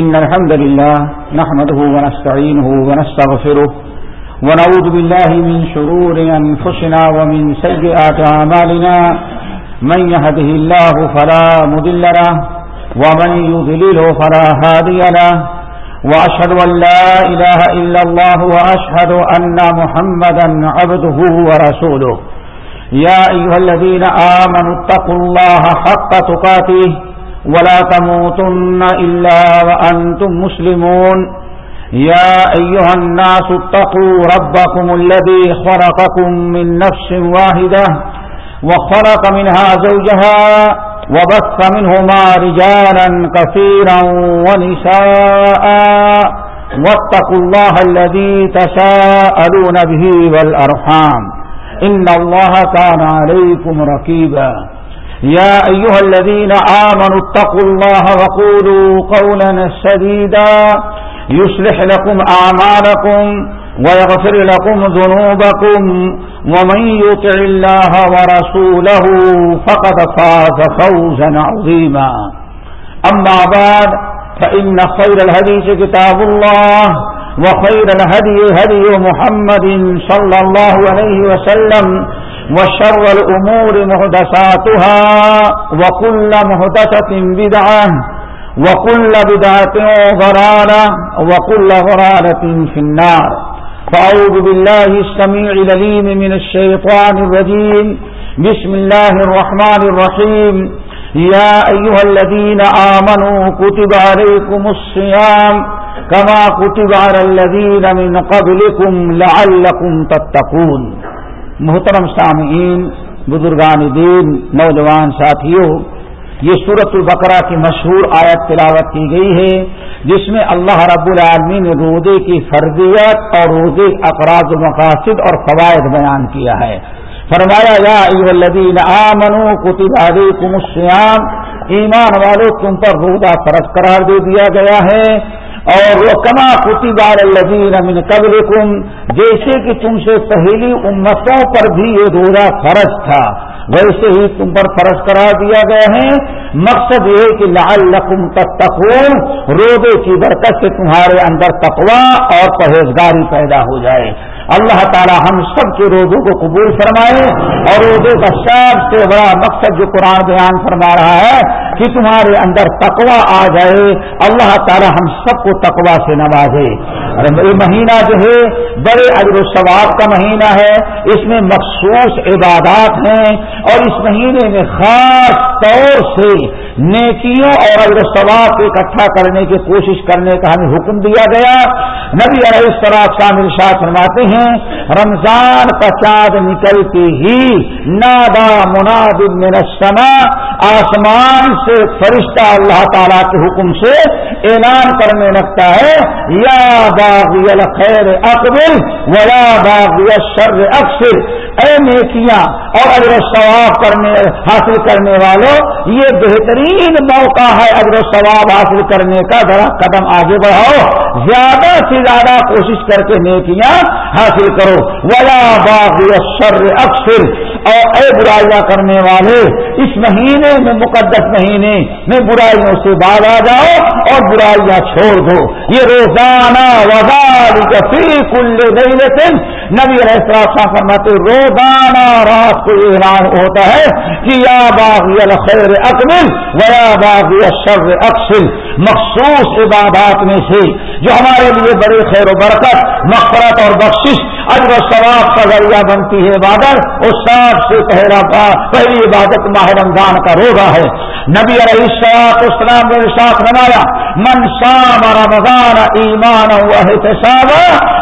إن الحمد لله نحمده ونستعينه ونستغفره ونعوذ بالله من شرور أنفسنا ومن سيئات عمالنا من يهده الله فلا مدل له ومن يذلله فلا هادي له. وأشهد أن لا إله إلا الله وأشهد أن محمدا عبده ورسوله. يا أيها الذين آمنوا اتقوا الله حق تقاته ولا تموتن إلا وأنتم مسلمون. يا أيها الناس اتقوا ربكم الذي خرقكم من نفس واحدة وخرق منها زوجها وبث منهما رجالا كثيرا ونساء. واتقوا الله الذي تساءلون به والأرحام. إن الله كان عليكم ركيبا. يا أيها الذين آمنوا اتقوا الله وقولوا قولا سديدا. يصلح لكم أعمالكم. ويغفر لكم ذنوبكم ومن يطع الله ورسوله فقد فاز فوزا عظيما. أما بعد، فإن خير الهديث كتاب الله وخير الهدي هدي محمد صلى الله عليه وسلم وشر الأمور مهدساتها وكل مهدسة بدعة وكل بدعة ضرارة وكل ضرارة في النار. فأعوذ بالله السميع لليم من الشيطان الرجيم. بسم الله الرحمن الرحيم. يا أيها الذين آمنوا كتب عليكم الصيام كما كتب على الذين من قبلكم لعلكم تتقون. محترم سامعین، بزرگان دین، نوجوان ساتھیوں یہ صورت البقرہ کی مشہور آیت تلاوت کی گئی ہے، جس میں اللہ رب العالمین نے روزے کی فرضیت اور روزے اقراض المقاصد اور فوائد بیان کیا ہے۔ فرمایا، یا الذین آمنوا کتب علیکم الصیام، ایمان والو تم پر روزہ فرض قرار دے دیا گیا ہے۔ اور وہ کما کتی بار الدین امن قبل جیسے کہ تم سے پہلی امتوں پر بھی یہ روزہ فرض تھا۔ ویسے ہی تم پر فرض کرا دیا گیا ہے۔ مقصد یہ کہ لال لقم تک روزے کی برکت سے تمہارے اندر تقوا اور پرہیزگاری پیدا ہو جائے۔ اللہ تعالی ہم سب کے روزوں کو قبول فرمائے اور روزے کا سب سے بڑا مقصد جو قرآن بیان فرما رہا ہے کہ تمہارے اندر تقوا آ جائے۔ اللہ تعالی ہم سب کو تقوا سے نوازے۔ یہ مہینہ جو ہے، بڑے اجر و ثواب کا مہینہ ہے۔ اس میں مخصوص عبادات ہیں اور اس مہینے میں خاص طور سے نیکیوں اور اجر ثواب کو اکٹھا کرنے کی کوشش کرنے کا ہمیں حکم دیا گیا، نبی علیہ السلام شامل شاہ فرماتے ہیں، رمضان کا چاند ہی نادا مناد من السماء، آسمان سے فرشتہ اللہ تعالی کے حکم سے اعلان کرنے لگتا ہے، یا باغی الخیر اقبل ویا باغی الشر اکثر۔ اے نیکیاں اور اجر ثواب کرنے، حاصل کرنے والوں یہ بہترین موقع ہے اجر و ثواب حاصل کرنے کا۔ ذرا قدم آگے بڑھاؤ۔ زیادہ سے زیادہ کوشش کر کے نیکیاں حاصل کرو۔ ولا باغ شر اکثر اور اے برائیاں کرنے والے اس مہینے میں مقدس مہینے میں برائیوں سے باز آ جاؤ اور برائیاں چھوڑ دو۔ یہ روزانہ وزال فی کل لیکن نبی علیہ فرماتے روزانہ رات کو اعلان ہوتا ہے کہ یا باغی الخیر اکمل ویا باغی الشر اکثر مخصوص عبادات میں سے جو ہمارے لیے بڑے خیر و برکت مفرت اور بخشش، اجر و ثواب کا ذریعہ بنتی ہے عبادت اور سب سے پہلا پہلی عبادت ماہ رمضان کا روزہ ہے۔ نبی علیہ السلام اسلام نے ساتھ بنایا من شام رمضان ایمان احتساب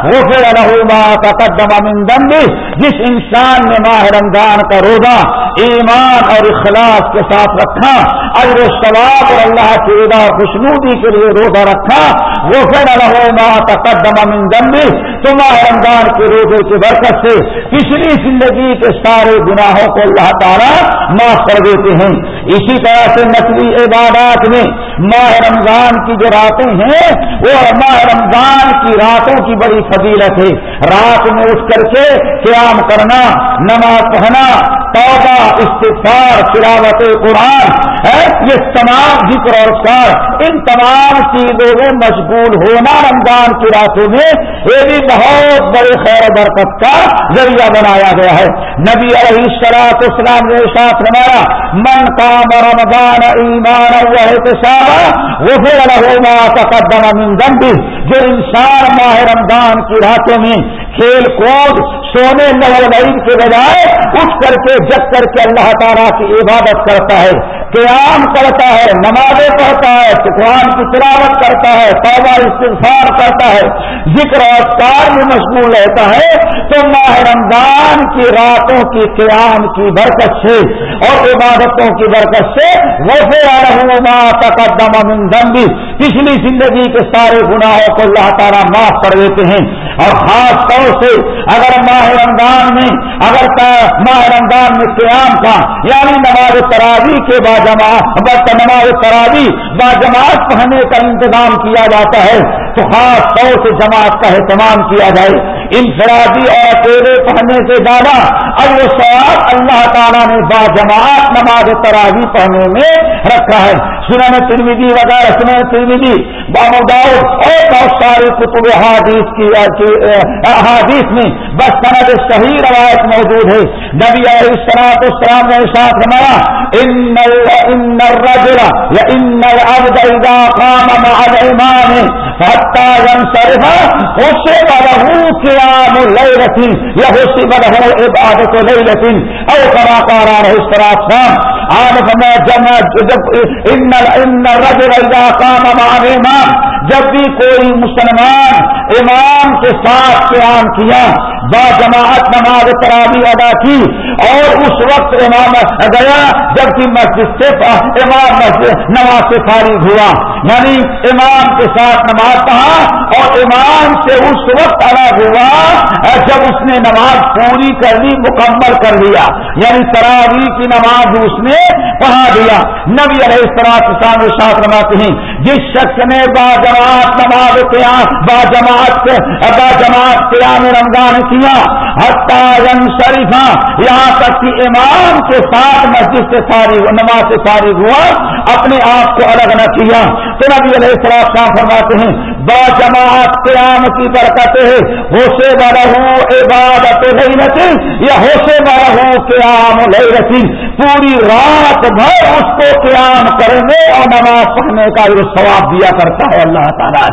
غفر له ما تقدم من ذنبه، جس انسان نے ماہ رمضان کا روزہ ایمان اور اخلاص کے ساتھ رکھا، اجر ثواب اور اللہ کی ردا خوشنودی کے لیے روزہ رکھا وہ پھر رہو تقدم من دمبی تو ماہ رمضان کے روزے کی برکت سے پچھلی زندگی کے سارے گناہوں کو اللہ تعالیٰ معاف کر دیتے ہیں۔ اسی طرح سے نقلی عبادات میں ماہ رمضان کی جو راتیں ہیں، وہ ماہ رمضان کی راتوں کی بڑی فضیلت ہے۔ رات میں اٹھ کر کے قیام کرنا، نماز پڑھنا توبہ استفار تلاوت قرآن یہ تمام ذکر اور کار ان تمام چیزوں میں مشغول ہونا رمضان کی راتوں میں، یہ بھی بہت بڑے خیر و برکت کا ذریعہ بنایا گیا ہے۔ نبی علیہ السلاط اسلام نے ساتھ ہمارا من کام رمضان ایمان وہ پھر تقدم من ذنبی جو انسان ماہ رمضان کی راتوں میں کھیل کود، سونے لو کے بجائے اٹھ کر کے جگ کر کے اللہ تعالیٰ کی عبادت کرتا ہے، قیام کرتا ہے، نمازیں پڑھتا ہے قرآن کی تلاوت کرتا ہے، توبہ استفار کرتا ہے، ذکر اور کار میں مشغول رہتا ہے، تو ماہ رمضان کی راتوں کی قیام کی برکت سے اور عبادتوں کی برکت سے وہ تقدم من ذنبی پچھلی زندگی کے سارے گناہوں کو اللہ تعالیٰ معاف کر دیتے ہیں۔ اور خاص طور سے اگر ماہ رمضان میں اگر ماہ رمضان میں قیام کا یعنی نماز تراوی کے باجماعت نماز تراوی باجماعت پڑھنے کا انتظام کیا جاتا ہے، تو خاص طور سے جماعت کا اہتمام کیا جائے۔ انفرادی اور اکیلے پڑھنے سے زیادہ اب وہ سواب اللہ تعالیٰ نے باجماعت نماز تراوی پڑھنے میں رکھا ہے۔ سنن ترمیدی وغیرہ سنن ترمیدی باموداؤ اور بہت سارے کتب حادیث کی احادیث میں بس سند صحیح روایت موجود ہے۔ نبی علیہ السلام السلام نے ساتھ ہمارا ان الرجل یا ان العبد اذا قام مع الامام حتى ينصرف حسب له قيام ليلة يحسب له عبادة ليلة او كما قال عليه الصلاة والسلام آج میں جب ان الرجل اذا قام مع الامام جب بھی کوئی مسلمان امام کے ساتھ قیام کیا با جماعت نماز ترابی ادا کی اور اس وقت امام گیا جبکہ مسجد سے امام مسجد نماز سے فارغ ہوا۔ یعنی امام کے ساتھ نماز پڑھا اور امام سے اس وقت الگ ہوا، جب اس نے نماز پوری کر لی مکمل کر لیا۔ یعنی تراوی کی نماز اس نے پڑھا دیا۔ نبی علیہ السلام کے ساتھ رواتے ہیں، جس شخص نے با جماعت نماز قیام، با جماعت با جماعت قیام رمضان کی کیا شریفہ یہاں تک کہ امام کے ساتھ مسجد سے فارغ نماز سے فارغ ہوا، اپنے آپ کو الگ نہ کیا۔ تو نبی علیہ السلام شاہ فرماتے ہیں، با جماعت قیام کی برکت ہے ہوشے بڑا ہوں عبادت نہیں رہتی یا ہوشے بڑا ہوں قیام نہیں رہتی پوری رات بھر اس کو قیام کرنے اور نماز پڑھنے کا جو ثواب دیا کرتا ہے اللہ تعالیٰ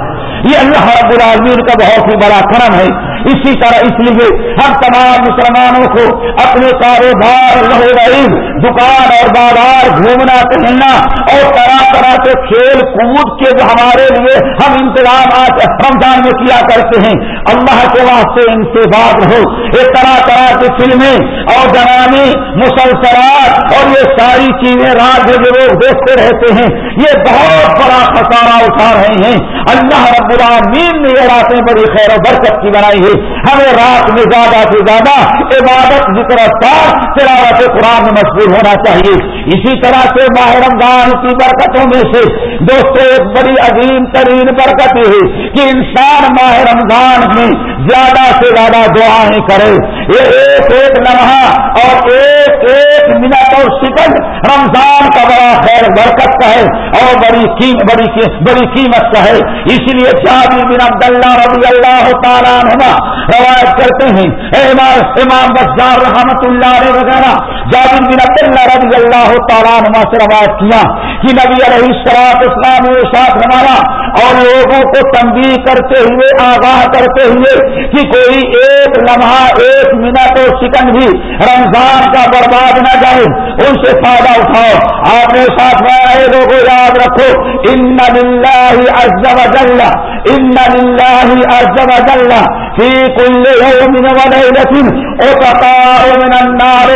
یہ اللہ رب العالمین کا بہت ہی بڑا کرم ہے۔ اسی طرح اس لیے ہم تمام مسلمانوں کو اپنے کاروبار لہو رہی دکان اور بازار گھومنا ٹہلنا اور طرح طرح کے کھیل کود کے جو ہمارے لیے ہم انتظامات رمضان میں کیا کرتے ہیں۔ اللہ کے واسطے ان سے بات ہو یہ طرح طرح کی فلمیں اور جنانی مسلسلات اور یہ ساری چیزیں رات جو لوگ دیکھتے رہتے ہیں، یہ بہت بڑا خسارہ اٹھا رہے ہیں۔ اللہ رب العالمین نے یہ راتیں بڑی خیر و برکت کی بنائی ہے۔ ہمیں رات میں زیادہ سے زیادہ عبادت ذکر تلاوت قرآن میں مشغول ہونا چاہیے۔ اسی طرح سے ماہ رمضان کی برکتوں میں سے دوستوں ایک بڑی عظیم ترین برکت یہ ہے کہ انسان ماہ رمضان میں زیادہ سے زیادہ دعائیں کرے۔ یہ ایک ایک لمحہ اور ایک ایک منٹ اور سیکنڈ رمضان کا بڑا خیر برکت کا ہے اور بڑی بڑی بڑی قیمت کا ہے اسی لیے چابی بن عبد اللہ رضی اللہ تعالیٰ روایت کرتے ہیں امام بزار رحمت اللہ علیہ وغیرہ، جابر بن عبد اللہ رضی اللہ تعالیٰ نما سے روایت کیا کہ نبی علیہ السلاط اسلام ساتھ ہمارا اور لوگوں کو تنبیہ کرتے ہوئے، آگاہ کرتے ہوئے کہ کوئی ایک لمحہ، ایک منٹ اور سیکنڈ بھی رمضان کا برباد نہ جائے، ان سے فائدہ اٹھاؤ۔ آپ نے ساتھ میں لوگوں یاد رکھو، ان للہ عز و جل ان للہ عز و جل فی کل یوم و لیلت من النار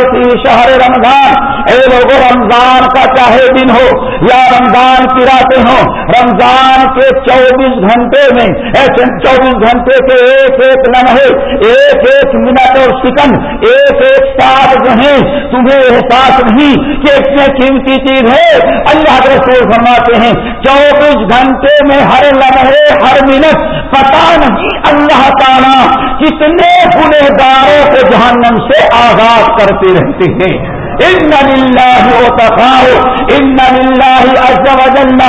شہر رمضان۔ اے لوگوں رمضان کا چاہے دن ہو یا رمضان کی راتیں ہوں، رمضان کے چوبیس گھنٹے میں، ایسے چوبیس گھنٹے کے ایک ایک لمحے ایک ایک منٹ اور سیکنڈ، ایک ایک سال جو ہے تمہیں احساس نہیں کہ اتنے قیمتی چیز ہے۔ اللہ کے رسول فرماتے ہیں، چوبیس گھنٹے میں ہر لمحے، ہر منٹ پتا نہیں اللہ تعالیٰ کتنے گنہ کو جہنم سے آزاد کرتے رہتے ہیں۔ ان لله وتقاه ان لله عز وجل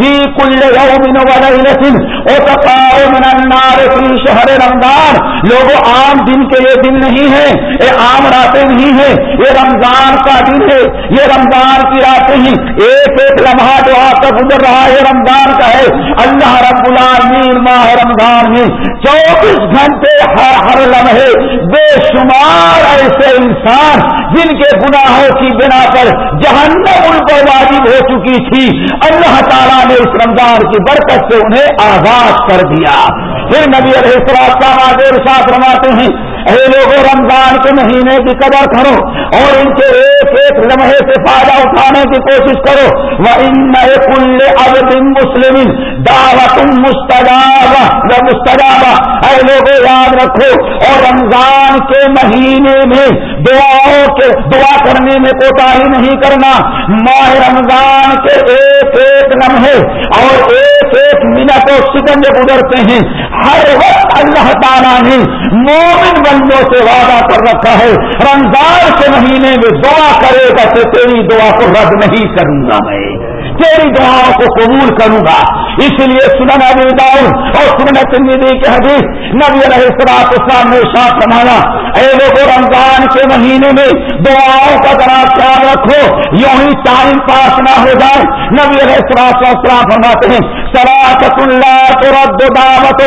في كل يوم وليله وتقاه من النار في شهر رمضان لوگوں عام دن کے یہ دن نہیں ہے یہ عام راتیں نہیں ہے یہ رمضان کا دن ہے، یہ رمضان کی راتیں ہیں۔ ایک ایک لمحہ جو آپ کا گزر رہا ہے رمضان کا ہے۔ اللہ رب العالمین ماہ رمضان میں چوبیس گھنٹے ہر ہر لمحے بے شمار ایسے انسان جن کے گناہ کی بنا پر جہنم ان پر واجب ہو چکی تھی۔ اللہ تعالیٰ نے اس رمضان کی برکت سے انہیں آزاد کر دیا۔ پھر نبی علیہ السلام آگے ساتھ رواتے ہیں اے لوگوں رمضان کے مہینے کی قدر کرو اور ان کے ایک ایک لمحے سے فائدہ اٹھانے کی کوشش کرو۔ وہ ان کل اب دن مسلم دعوت مستجاب مستجابہ اے لوگوں یاد رکھو اور رمضان کے مہینے میں دعاؤں کے دعا کرنے میں کوتا نہیں کرنا۔ ماہ رمضان کے ایک ایک لمحے اور ایک ایک منٹ اور سکنڈ گزرتے ہیں۔ ہر وقت اللہ تعالیٰ نے مومن بندوں سے وعدہ کر رکھا ہے۔ رمضان کے مہینے میں دعا کرے گا تو تیری دعا کو رد نہیں کروں گا میں۔ تیری دعاؤں کو قبول کروں گا۔ اس لیے سنن ابھی داؤ اور سنن تنگی کے حدیث نبی علیہ السلام اسلام نے ساتھ سنبھالا اے لوگوں رمضان کے مہینے میں دعاؤں کا ذرا خیال رکھو۔ یوں ہی ٹائم پاس نہ ہو جائے۔ نبی علیہ السلام اسلام فرماتے ہیں سراکت اللہ تو رد دعوت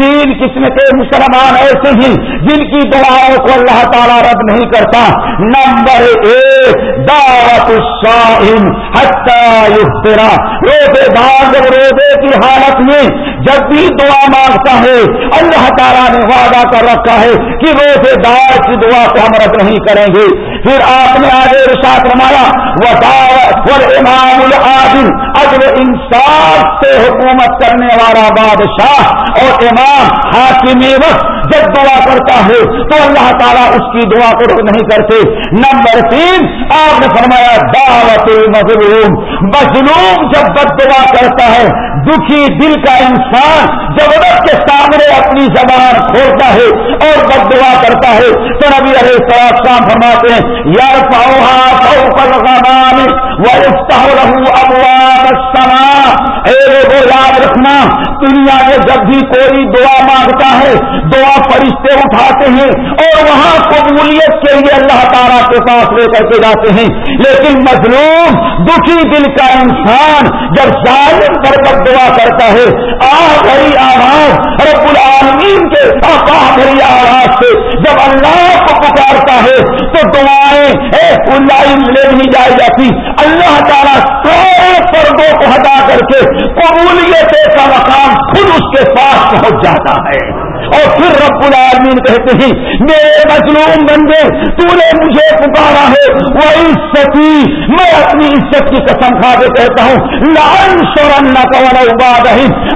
تین قسم کے مسلمان ایسے ہیں جن کی دعاؤں کو اللہ تعالیٰ رد نہیں کرتا۔ نمبر ایک، دعوت الصائم، حتی تیرا روزے دار جب روزے کی حالت میں جب بھی دعا مانگتا ہے، اللہ تعالیٰ نے وعدہ کر رکھا ہے کہ روزے دار کی دعا کو ہم رد نہیں کریں گے۔ پھر آپ نے آگے رشاط رمایا وہ امام العادل اگر انصاف سے حکومت کرنے والا بادشاہ اور امام حاکم وقت جب دعا کرتا ہے، تو اللہ تعالیٰ اس کی دعا کو رد نہیں کرتے۔ نمبر تین، آپ نے فرمایا، دعوت مظلوم مظلوم جب بد دعا کرتا ہے دکھی دل کا انسان جب کے سامنے اپنی زبان کھولتا ہے اور بد دعا کرتا ہے۔ تو نبی ارے السلام شام فرماتے ہیں، یا پاؤ پر وہ ابواب اے دنیا میں جب بھی کوئی دعا مانگتا ہے، دعا فرشتے اٹھاتے ہیں اور وہاں قبولیت کے لیے اللہ تعالیٰ کے پاس لے کر کے جاتے ہیں۔ لیکن مظلوم دکھی دل کا انسان جب ظالم پر کب دعا کرتا ہے، آ بھری آواز رب العالمین کے آ بھری آواز سے جب اللہ کو پکارتا ہے، تو دعائیں لے نہیں جائی جاتی۔ اللہ تعالیٰ سارے پردوں کو ہٹا کر کے قبولیت کا مقام خود اس کے پاس پہنچ جاتا ہے۔ اور پھر رب العالمین کہتے ہیں، میرے مظلوم بندے تو نے مجھے پکارا ہے وہ عزتی میں اپنی عزت کی قسم کھا کے کہتا ہوں لان شورن نہ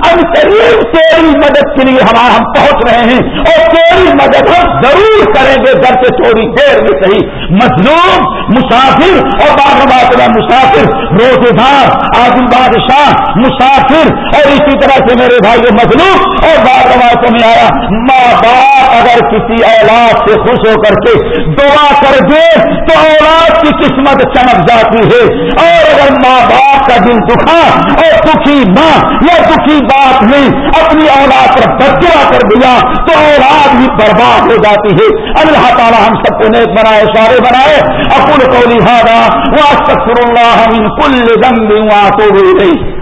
اب قریب تیری مدد کے لیے ہم ہم پہنچ رہے ہیں، اور تیری مدد ہم ضرور کریں گے، گھر سے تھوڑی دیر میں صحیح مظلوم، مسافر، اور بار بات مسافر روزے دار آدم بادشاہ، مسافر، اور اسی طرح سے میرے بھائی مظلوم، اور بار باتوں میں آیا ماں باپ اگر کسی اولاد سے خوش ہو کر کے دعا کر دے، تو اولاد کی قسمت چمک جاتی ہے۔ اور اگر ماں باپ کا دل دکھا اور دکھی ماں یا دکھی باپ نے اپنی اولاد پر بدوا کر دیا، تو اولاد بھی برباد ہو جاتی ہے۔ اللہ تعالیٰ ہم سب کو نیک بنائے سارے بنائے۔ اپن کو لہٰذا واسطر اللہ کل دم دوں تو بھی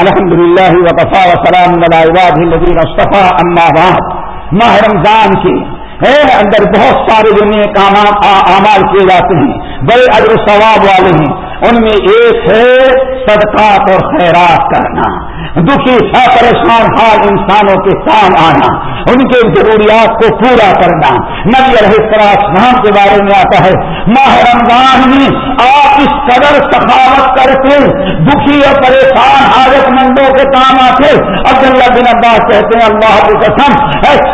الحمد للہ وقفا وسلام الدین اصطفیٰ اما بعد۔ ماہ رمضان کے اندر بہت سارے جو نیک اعمال کیے جاتے ہیں۔ بڑے اجر ثواب والے ہیں۔ ان میں ایک ہے صدقات اور خیرات کرنا۔ دکھی پریشان حال انسانوں کے کام آنا، ان کے ضروریات کو پورا کرنا۔ نبی علیہ السلام کے بارے میں آتا ہے، ماہ رمضان میں آپ اس قدر سخاوت کرتے، دکھی اور پریشان حاجت مندوں کے کام آتے۔ اب اللہ بن عباس کہتے ہیں، اللہ کو قسم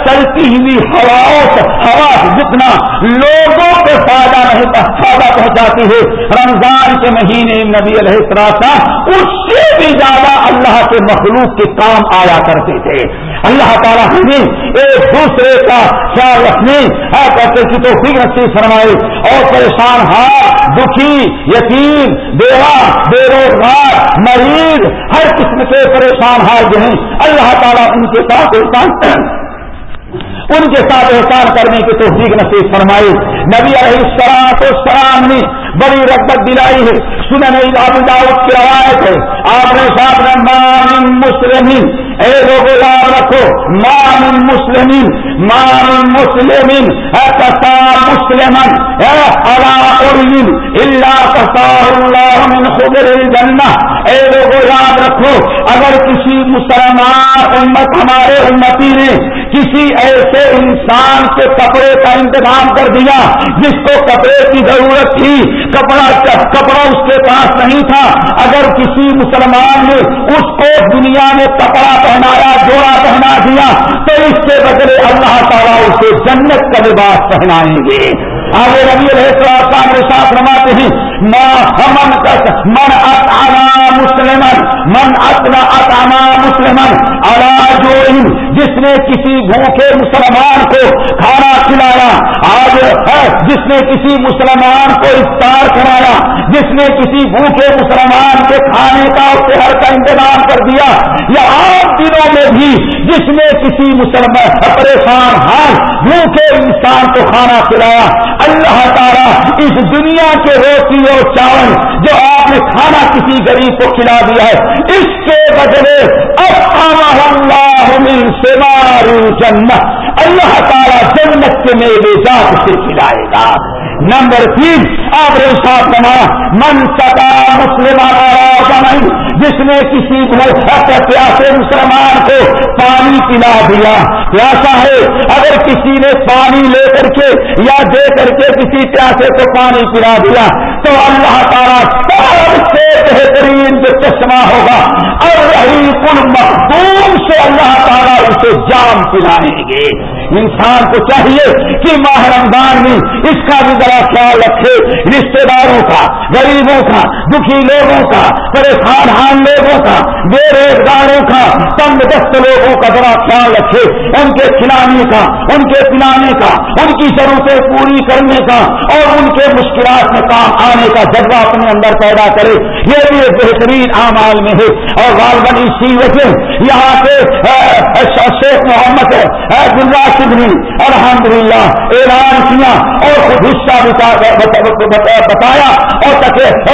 چلتی ہوئی ہواؤں ہوا جتنا لوگوں کو فائدہ نہیں، فائدہ پہنچاتی ہے۔ رمضان کے مہینے نبی علیہ السلام اس سے بھی زیادہ اللہ کے مخلوق کے کام آیا کرتے تھے۔ اللہ تعالیٰ ہمیں ایک دوسرے کا خیال رکھنے ہر کرتے کی تو فکر سے فرمائے۔ اور پریشان ہار دکھی یتیم، بیوہ، بے روزگار مریض ہر قسم کے پریشان ہار جو ہیں۔ اللہ تعالیٰ ان کے ساتھ احسان ان کے ساتھ احسان کرنے کی توفیق نصیب فرمائی نبی علیہ السلام السلام نے بڑی رغبت دلائی ہے۔ سنن ابو داؤد کی روایت ہے۔ آپ نے ساتھ میں مان مسلم اے لوگ یاد رکھو مان مسلم مان مسلم مسلم اللہ من خبر الجنہ۔ اے لوگ یاد رکھو، اگر کسی مسلمان امت ہمارے امتی نے کسی ایسے انسان کے کپڑے کا انتظام کر دیا، جس کو کپڑے کی ضرورت تھی کپڑا کپڑا اس کے پاس نہیں تھا۔ اگر کسی مسلمان نے اس کو دنیا میں کپڑا پہنایا، جوڑا پہنا دیا، تو اس کے بدلے اللہ تعالیٰ اسے جنت کا لباس پہنائیں گے۔ آگے ربی الحسلام کے ساتھ رواتے ہیں من اطعما مسلم من اطنا اطعما مسلم اللہ جو جس نے کسی بھوکے مسلمان کو کھانا کھلایا، آج جس نے کسی مسلمان کو افطار کرایا، جس نے کسی بھوکے مسلمان کے کھانے کا شہر کا انتظام کر دیا یا عام دنوں میں بھی جس نے کسی مسلمان پریشان حال بھوکے انسان کو کھانا کھلایا، اللہ تعالیٰ اس دنیا کے روٹی اور چاول جو آپ نے کھانا کسی غریب کو کھلا دیا ہے، اس کے بدلے اب اللہ سے جنت اللہ تعالیٰ جنت کے میرے جات سے کھلائے گا۔ نمبر تین، آپ نے ساتھ بنا من سکا مسلمان جس نے کسی پیاسے مسلمان کو پانی پلا دیا پیاسا ہے اگر کسی نے پانی لے کر کے یا دے کر کے کسی پیاسے کو پانی پلا دیا، تو اللہ تعالیٰ سب سے بہترین جو چشمہ ہوگا، اور رہی کل مخدوم سے اللہ تعالیٰ سے جام پلائیں گے انسان کو چاہیے کہ ماہ رمضان میں اس کا بھی ذرا خیال رکھے رشتے داروں کا، غریبوں کا، دکھی لوگوں کا، پریشان حال لوگوں کا، بے روزگاروں کا، تنگ دست لوگوں کا ذرا خیال رکھے، ان کے کھلانے کا، ان کے پلانے کا، ان کی ضرورتیں پوری کرنے کا، اور ان کے مشکلات میں کام آنے کا جذبہ اپنے اندر پیدا کرے۔ یہ بھی ایک بہترین اعمال میں ہے۔ اور غالباً اسی وجہ یہاں سے شیخ محمد گلراج سنگھ نے الحمد للہ اعلان کیا اور خود حصہ بتایا اور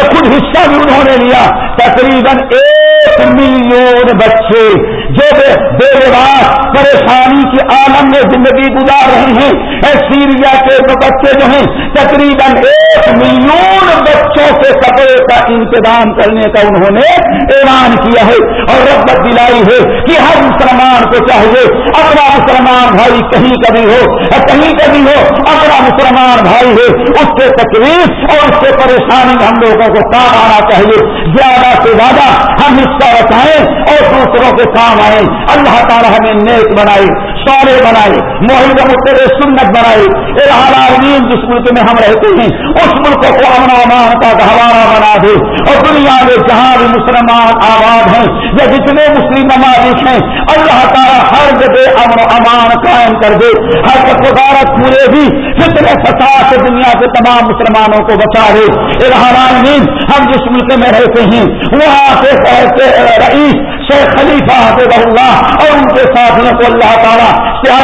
خود حصہ بھی انہوں نے لیا۔ تقریباً ایک ملین بچے جو بے لباس پریشانی کے عالم میں زندگی گزار رہے ہیں۔ سیریا کے بچے جو ہیں، تقریباً ایک ملین بچوں کے کپڑے کا انتظام کرنے کا انہوں نے اعلان کیا ہے۔ اور ربت دلائی ہے کہ ہر مسلمان کو چاہیے، اپنا مسلمان بھائی کہیں کبھی ہو کہیں کبھی ہو، اپنا مسلمان بھائی ہے۔ اس سے تکلیف اور اس سے پریشانی ہم لوگوں کو کام آنا چاہیے۔ زیادہ سے زیادہ ہم حصہ بتائیں اور دوسروں کے کام فرمائے اللہ تعالیٰ ہمیں نیک بنائی سارے بنائے موہد متر سنت بنائی العالمین جس ملک میں ہم رہتے ہیں، اس ملک کو امن امان کا گہوارہ بنا دے۔ اور دنیا میں جہاں بھی مسلمان آباد ہیں یا جتنے مسلم ممالک ہیں، اللہ تعالیٰ ہر جگہ امن و امان قائم کر دے۔ ہر وزارت پورے بھی، جتنے فساد سے دنیا کے تمام مسلمانوں کو بچا دے۔ العالمین ہم جس ملک میں رہتے ہیں، وہاں سے رئیس شیخ خلیفہ حفظ اللہ اور ان کے ساتھیوں کو اللہ تعالیٰ کیا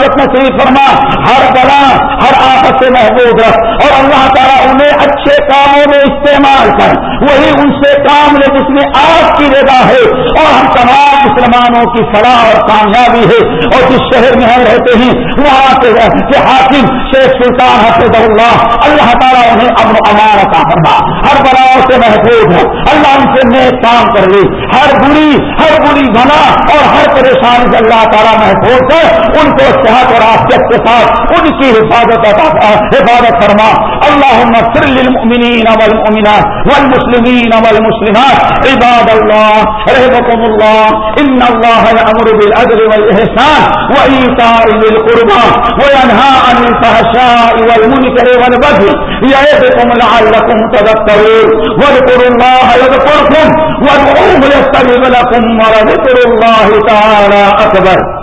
آفت نصیب فرما، ہر بلا، ہر آفت سے محبوب رکھ۔ اور اللہ تعالیٰ انہیں اچھے کاموں میں استعمال کر۔ وہی ان سے کام لے جس میں آپ کی رضا ہے۔ اور ہم تمام مسلمانوں کی فلاح اور کامیابی ہے۔ اور جس شہر میں ہم رہتے ہیں، وہاں کے حاکم شیخ سلطان حفظ اللہ اللہ تعالیٰ انہیں امن امان کا فرما۔ ہر بناؤ سے محفوظ ہو۔ اللہ ان سے نیک کام کر لے۔ ہر بری ہر بری بنا اور ہر پریشانی سے اللہ تعالیٰ محفوظ کر۔ ان کو صحت اور آفیت کے ساتھ ان کی حفاظت حفاظت فرما اللہ للمؤمنین والمؤمنات والمسلمین والمسلمات۔ عباد اللہ رحمكم الله إن الله يأمر بالعدل والإحسان وإيتاء للقربى وينهى عن الفحشاء والمنكر والبغي يعظكم لعلكم تذكرون واذكروا الله يذكركم وادعوه يستجب لكم ولذكر الله تعالى أكبر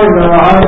الله